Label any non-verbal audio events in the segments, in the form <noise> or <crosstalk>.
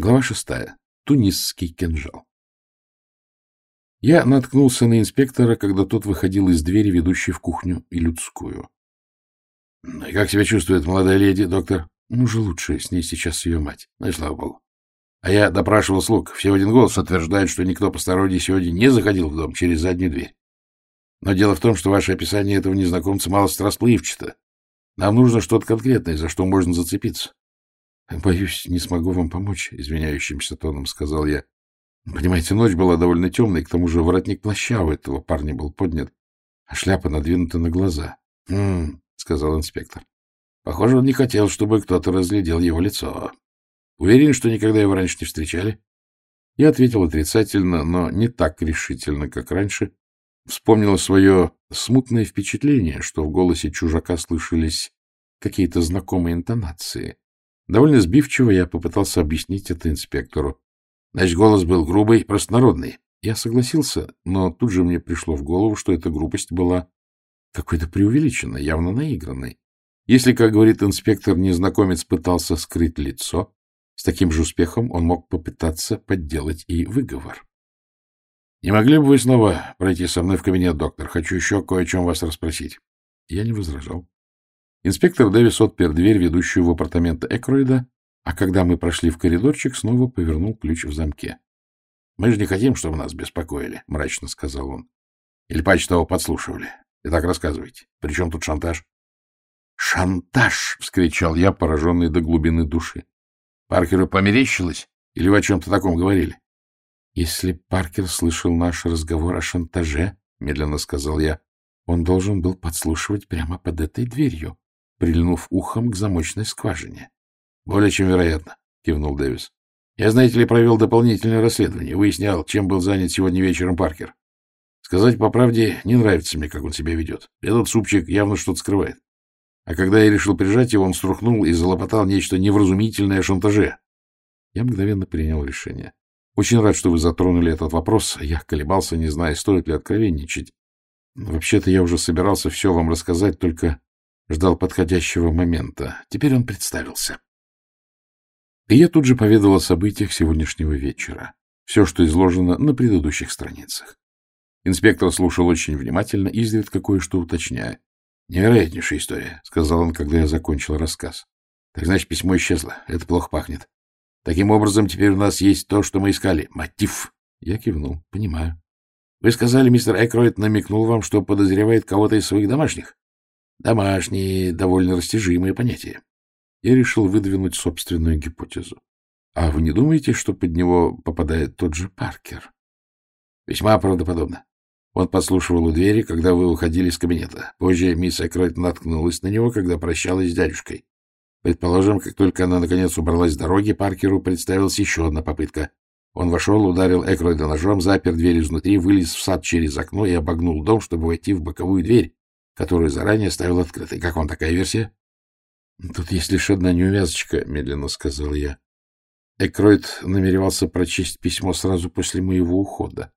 Глава шестая. Тунисский кинжал. Я наткнулся на инспектора, когда тот выходил из двери, ведущей в кухню и людскую. — ну Как себя чувствует молодая леди, доктор? — Ну же лучше, с ней сейчас ее мать. Ну и слава богу. А я допрашивал слуг. Все один голос утверждают, что никто посторонний сегодня не заходил в дом через заднюю дверь. Но дело в том, что ваше описание этого незнакомца мало расплывчато. Нам нужно что-то конкретное, за что можно зацепиться. — Боюсь, не смогу вам помочь, — извиняющимся тоном сказал я. Понимаете, ночь была довольно темной, к тому же воротник плаща у этого парня был поднят, а шляпа надвинута на глаза. — Хм, — сказал инспектор. — Похоже, он не хотел, чтобы кто-то разглядел его лицо. Уверен, что никогда его раньше не встречали? Я ответил отрицательно, но не так решительно, как раньше. Вспомнил свое смутное впечатление, что в голосе чужака слышались какие-то знакомые интонации. Довольно сбивчиво я попытался объяснить это инспектору. Значит, голос был грубый, простонародный. Я согласился, но тут же мне пришло в голову, что эта грубость была какой-то преувеличенной, явно наигранной. Если, как говорит инспектор, незнакомец пытался скрыть лицо, с таким же успехом он мог попытаться подделать и выговор. — Не могли бы вы снова пройти со мной в кабинет, доктор? Хочу еще кое о чем вас расспросить. Я не возражал. Инспектор Дэвис отпер дверь, ведущую в апартаменты Экроида, а когда мы прошли в коридорчик, снова повернул ключ в замке. — Мы же не хотим, чтобы нас беспокоили, — мрачно сказал он. — Или паче того подслушивали. Итак, рассказывайте. При чем тут шантаж? — Шантаж! — вскричал я, пораженный до глубины души. — Паркеру померещилось? Или вы о чем-то таком говорили? — Если Паркер слышал наш разговор о шантаже, — медленно сказал я, — он должен был подслушивать прямо под этой дверью прильнув ухом к замочной скважине. — Более чем вероятно, — кивнул Дэвис. — Я, знаете ли, провел дополнительное расследование, выяснял, чем был занят сегодня вечером Паркер. Сказать по правде, не нравится мне, как он себя ведет. Этот супчик явно что-то скрывает. А когда я решил прижать его, он струхнул и залопотал нечто невразумительное о шантаже. Я мгновенно принял решение. Очень рад, что вы затронули этот вопрос. Я колебался, не зная, стоит ли откровенничать. Вообще-то я уже собирался все вам рассказать, только ждал подходящего момента. Теперь он представился. И я тут же поведал о событиях сегодняшнего вечера. Все, что изложено на предыдущих страницах. Инспектор слушал очень внимательно, изредка кое-что уточняя. — Невероятнейшая история, — сказал он, когда я закончил рассказ. — Так значит, письмо исчезло. Это плохо пахнет. Таким образом, теперь у нас есть то, что мы искали. Мотив. Я кивнул. — Понимаю. — Вы сказали, мистер Экроид намекнул вам, что подозревает кого-то из своих домашних? Домашние, довольно растяжимые понятия. Я решил выдвинуть собственную гипотезу. А вы не думаете, что под него попадает тот же Паркер? Весьма правдоподобно. Он подслушивал у двери, когда вы уходили из кабинета. Позже мисс Экройт наткнулась на него, когда прощалась с дядюшкой. Предположим, как только она, наконец, убралась с дороги, Паркеру представилась еще одна попытка. Он вошел, ударил Экройда ножом, запер дверь изнутри, вылез в сад через окно и обогнул дом, чтобы войти в боковую дверь, которую заранее оставил открытой. Как вам такая версия? — Тут есть лишь одна неувязочка, — медленно сказал я. Экройд намеревался прочесть письмо сразу после моего ухода.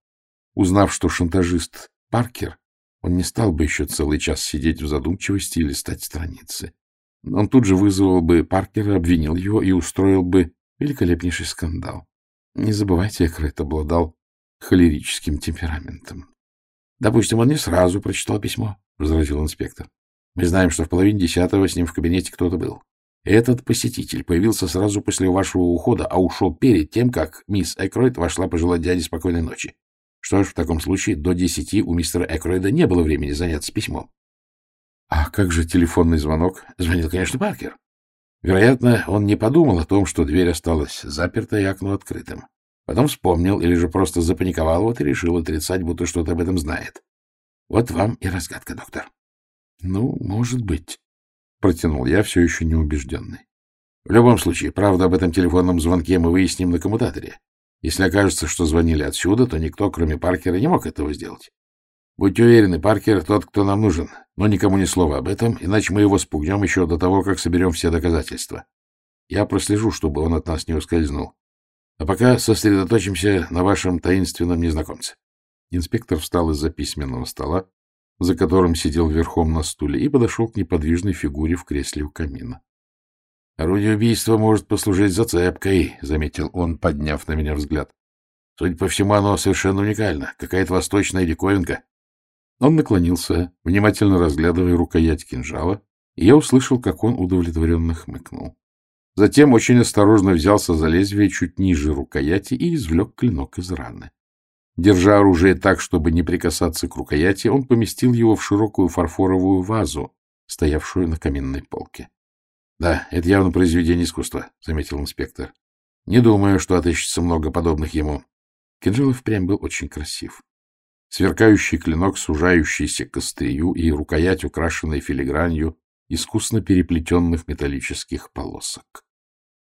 Узнав, что шантажист Паркер, он не стал бы еще целый час сидеть в задумчивости и листать страницы. Он тут же вызвал бы Паркера, обвинил его и устроил бы великолепнейший скандал. Не забывайте, Экройд обладал холерическим темпераментом. Допустим, он не сразу прочитал письмо возразил инспектор. Мы знаем, что в половине десятого с ним в кабинете кто-то был. Этот посетитель появился сразу после вашего ухода, а ушел перед тем, как мисс Экройд вошла пожелать дяде спокойной ночи. Что ж, в таком случае до десяти у мистера Экройда не было времени заняться письмом. А как же телефонный звонок? Звонил, конечно, Паркер. Вероятно, он не подумал о том, что дверь осталась заперта и окно открытым. Потом вспомнил или же просто запаниковал вот и решил отрицать, будто что-то об этом знает. Вот вам и разгадка, доктор. — Ну, может быть, — протянул я, все еще неубежденный. — В любом случае, правда об этом телефонном звонке мы выясним на коммутаторе. Если окажется, что звонили отсюда, то никто, кроме Паркера, не мог этого сделать. Будьте уверены, Паркер — тот, кто нам нужен, но никому ни слова об этом, иначе мы его спугнем еще до того, как соберем все доказательства. Я прослежу, чтобы он от нас не ускользнул. А пока сосредоточимся на вашем таинственном незнакомце. Инспектор встал из-за письменного стола, за которым сидел верхом на стуле, и подошел к неподвижной фигуре в кресле у камина. Орудие убийства может послужить зацепкой, — заметил он, подняв на меня взгляд. Судя по всему, оно совершенно уникально. Какая-то восточная диковинка. Он наклонился, внимательно разглядывая рукоять кинжала, и я услышал, как он удовлетворенно хмыкнул. Затем очень осторожно взялся за лезвие чуть ниже рукояти и извлек клинок из раны. Держа оружие так, чтобы не прикасаться к рукояти, он поместил его в широкую фарфоровую вазу, стоявшую на каминной полке. — Да, это явно произведение искусства, — заметил инспектор. — Не думаю, что отыщется много подобных ему. Кинжал впрямь был очень красив. Сверкающий клинок, сужающийся к острию, и рукоять, украшенная филигранью, искусно переплетенных металлических полосок.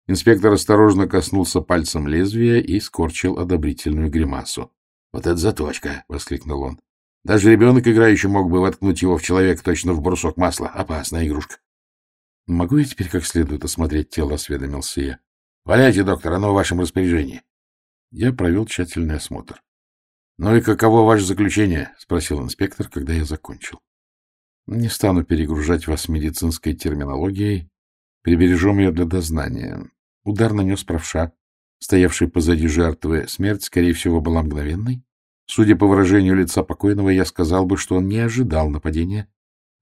Инспектор осторожно коснулся пальцем лезвия и скорчил одобрительную гримасу. — Вот это заточка! — воскликнул он. — Даже ребенок, играющий, мог бы воткнуть его в человека точно в брусок масла. Опасная игрушка. — Могу я теперь как следует осмотреть тело? — осведомился я. — Валяйте, доктор, оно в вашем распоряжении. Я провел тщательный осмотр. — Ну и каково ваше заключение? — спросил инспектор, когда я закончил. Не стану перегружать вас медицинской терминологией, прибережем ее для дознания. Удар нанес правша, стоявший позади жертвы. Смерть, скорее всего, была мгновенной. Судя по выражению лица покойного, я сказал бы, что он не ожидал нападения.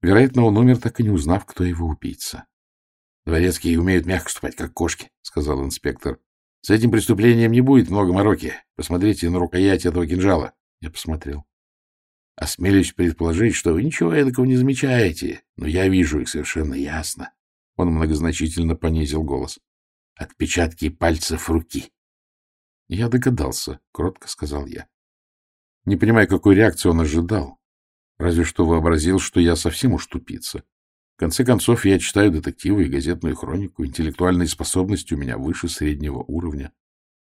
Вероятно, он умер, так и не узнав, кто его убийца. — Дворецкие умеют мягко ступать, как кошки, — сказал инспектор. — С этим преступлением не будет много мороки. Посмотрите на рукоять этого кинжала. Я посмотрел. Осмелюсь предположить, что вы ничего эдакого не замечаете, но я вижу их совершенно ясно. Он многозначительно понизил голос. Отпечатки пальцев руки. Я догадался, кротко сказал я. Не понимая, какой реакции он ожидал. Разве что вообразил, что я совсем уж тупица. В конце концов, я читаю детективы и газетную хронику. Интеллектуальные способности у меня выше среднего уровня.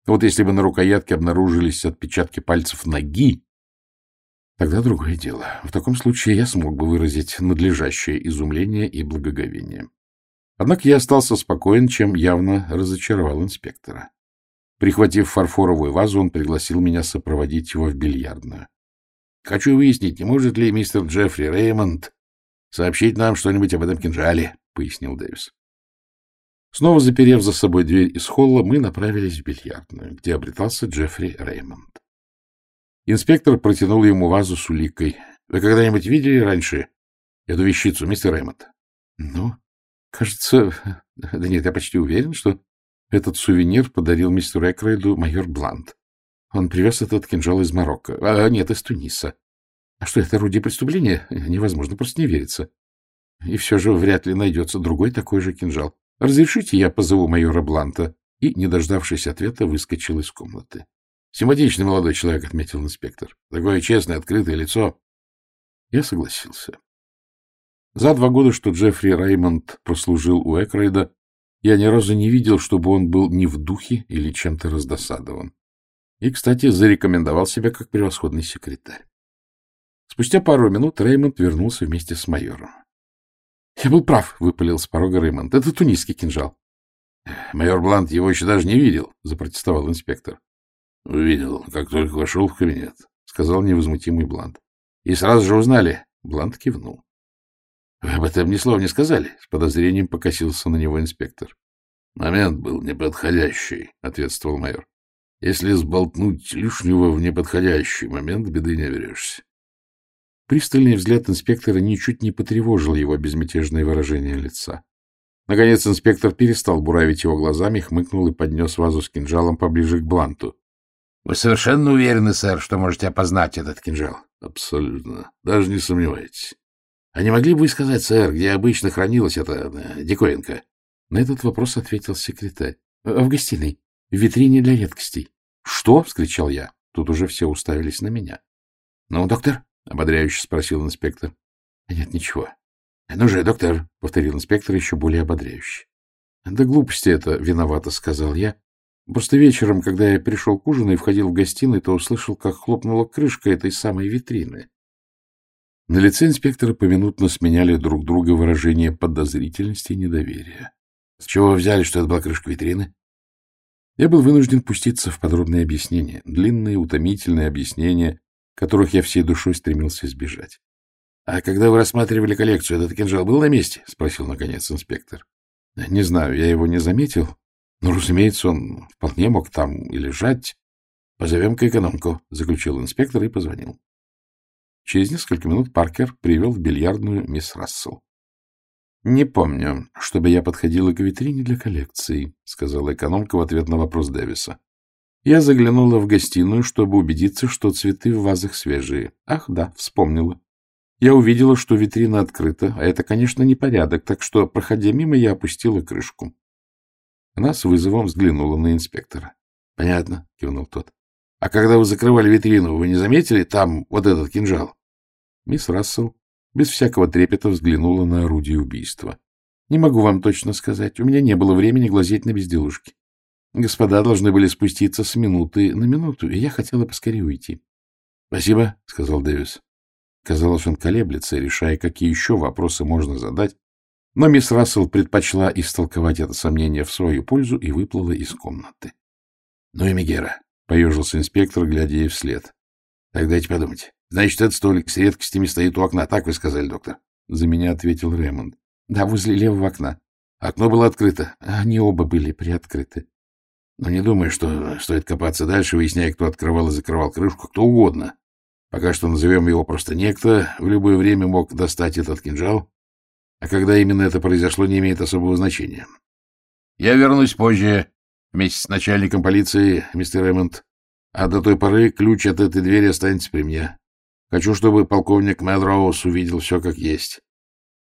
Вот если бы на рукоятке обнаружились отпечатки пальцев ноги, Тогда другое дело. В таком случае я смог бы выразить надлежащее изумление и благоговение. Однако я остался спокоен, чем явно разочаровал инспектора. Прихватив фарфоровую вазу, он пригласил меня сопроводить его в бильярдную. — Хочу выяснить, не может ли мистер Джеффри Реймонд сообщить нам что-нибудь об этом кинжале, — пояснил Дэвис. Снова заперев за собой дверь из холла, мы направились в бильярдную, где обретался Джеффри Реймонд. Инспектор протянул ему вазу с уликой. — Вы когда-нибудь видели раньше эту вещицу, мистер Рэймонд? — Ну, кажется... <laughs> Да нет, я почти уверен, что этот сувенир подарил мистеру Экрейду майор Блант. Он привез этот кинжал из Марокко. А, нет, из Туниса. А что, это орудие преступления? Невозможно, просто не верится. И все же вряд ли найдется другой такой же кинжал. Разрешите, я позову майора Бланта? И, не дождавшись ответа, выскочил из комнаты. Симпатичный молодой человек, — отметил инспектор. Такое честное, открытое лицо. Я согласился. За два года, что Джеффри Реймонд прослужил у Экрейда, я ни разу не видел, чтобы он был не в духе или чем-то раздосадован. И, кстати, зарекомендовал себя как превосходный секретарь. Спустя пару минут Реймонд вернулся вместе с майором. — Я был прав, — выпалил с порога Реймонд. — Это тунисский кинжал. — Майор Блант его еще даже не видел, — запротестовал инспектор. — Увидел, как только вошел в кабинет, — сказал невозмутимый Блант. — И сразу же узнали. Блант кивнул. — Вы об этом ни слова не сказали? — с подозрением покосился на него инспектор. — Момент был неподходящий, — ответствовал майор. — Если сболтнуть лишнего в неподходящий момент, беды не оберешься. Пристальный взгляд инспектора ничуть не потревожил его безмятежное выражение лица. Наконец инспектор перестал буравить его глазами, хмыкнул и поднес вазу с кинжалом поближе к Бланту. — Вы совершенно уверены, сэр, что можете опознать этот кинжал? — Абсолютно. Даже не сомневайтесь. — А не могли бы вы сказать, сэр, где обычно хранилась эта э, диковинка? На этот вопрос ответил секретарь. — В гостиной, в витрине для редкостей. — Что? — вскричал я. Тут уже все уставились на меня. — Ну, доктор? — ободряюще спросил инспектор. — Нет, ничего. — Ну же, доктор, — повторил инспектор еще более ободряюще. — Да глупости это, — виновато сказал я, Просто вечером, когда я пришел к ужину и входил в гостиную, то услышал, как хлопнула крышка этой самой витрины. На лице инспектора поминутно сменяли друг друга выражения подозрительности и недоверия. — С чего вы взяли, что это была крышка витрины? Я был вынужден пуститься в подробные объяснения, длинные, утомительные объяснения, которых я всей душой стремился избежать. — А когда вы рассматривали коллекцию, этот кинжал был на месте? — спросил, наконец, инспектор. — Не знаю, я его не заметил. Но, разумеется, он вполне мог там и лежать. — Позовем-ка экономку, — заключил инспектор и позвонил. Через несколько минут Паркер привел в бильярдную мисс Рассел. — Не помню, чтобы я подходила к витрине для коллекции, — сказала экономка в ответ на вопрос Дэвиса. Я заглянула в гостиную, чтобы убедиться, что цветы в вазах свежие. Ах, да, вспомнила. Я увидела, что витрина открыта, а это, конечно, непорядок, так что, проходя мимо, я опустила крышку. Она с вызовом взглянула на инспектора. — Понятно, — кивнул тот. — А когда вы закрывали витрину, вы не заметили там вот этот кинжал? Мисс Рассел без всякого трепета взглянула на орудие убийства. — Не могу вам точно сказать. У меня не было времени глазеть на безделушки. Господа должны были спуститься с минуты на минуту, и я хотела поскорее уйти. — Спасибо, — сказал Дэвис. Казалось, он колеблется, решая, какие еще вопросы можно задать, но мисс Рассел предпочла истолковать это сомнение в свою пользу и выплыла из комнаты. — Ну и Мегера, — поежился инспектор, глядя ей вслед. — Так дайте подумать. Значит, этот столик с редкостями стоит у окна, так вы сказали, доктор? — За меня ответил Ремонд. — Да, возле левого окна. Окно было открыто. Они оба были приоткрыты. Но не думаю, что стоит копаться дальше, выясняя, кто открывал и закрывал крышку, кто угодно. Пока что назовем его просто некто, в любое время мог достать этот кинжал, а когда именно это произошло, не имеет особого значения. Я вернусь позже вместе с начальником полиции, мистер Ремонт, а до той поры ключ от этой двери останется при мне. Хочу, чтобы полковник Мелроуз увидел все как есть.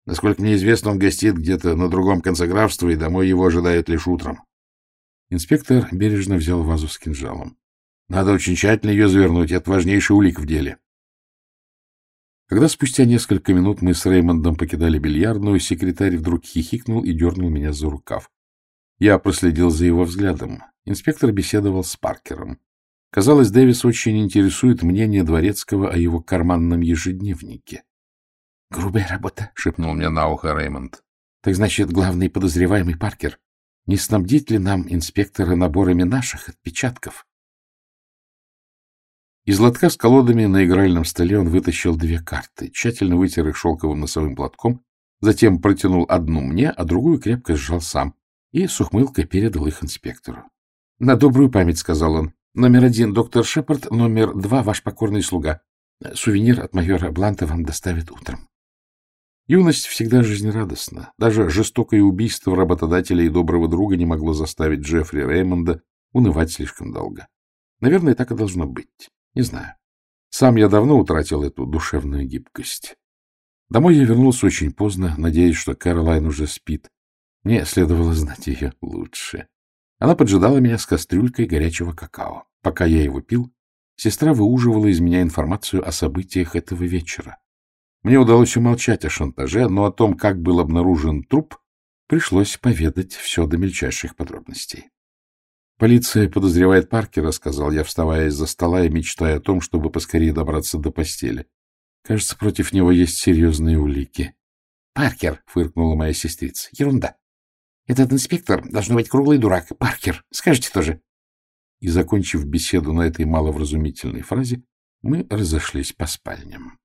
Насколько мне известно, он гостит где-то на другом конце графства, и домой его ожидают лишь утром. Инспектор бережно взял вазу с кинжалом. Надо очень тщательно ее завернуть, это важнейший улик в деле. Когда спустя несколько минут мы с Реймондом покидали бильярдную, секретарь вдруг хихикнул и дернул меня за рукав. Я проследил за его взглядом. Инспектор беседовал с Паркером. Казалось, Дэвис очень интересует мнение Дворецкого о его карманном ежедневнике. — Грубая работа, — шепнул мне на ухо Реймонд. — Так значит, главный подозреваемый Паркер не снабдит ли нам инспектора наборами наших отпечатков? Из лотка с колодами на игральном столе он вытащил две карты, тщательно вытер их шелковым носовым платком, затем протянул одну мне, а другую крепко сжал сам и с ухмылкой передал их инспектору. — На добрую память, — сказал он. — Номер один — доктор Шепард, номер два — ваш покорный слуга. Сувенир от майора Бланта вам доставят утром. Юность всегда жизнерадостна. Даже жестокое убийство работодателя и доброго друга не могло заставить Джеффри Реймонда унывать слишком долго. Наверное, так и должно быть. Не знаю. Сам я давно утратил эту душевную гибкость. Домой я вернулся очень поздно, надеясь, что Кэролайн уже спит. Мне следовало знать ее лучше. Она поджидала меня с кастрюлькой горячего какао. Пока я его пил, сестра выуживала из меня информацию о событиях этого вечера. Мне удалось умолчать о шантаже, но о том, как был обнаружен труп, пришлось поведать все до мельчайших подробностей. Полиция подозревает Паркера, — сказал я, вставая из-за стола и мечтая о том, чтобы поскорее добраться до постели. Кажется, против него есть серьезные улики. — Паркер, — фыркнула моя сестрица, — ерунда. Этот инспектор должен быть круглый дурак. Паркер, скажите тоже. И, закончив беседу на этой маловразумительной фразе, мы разошлись по спальням.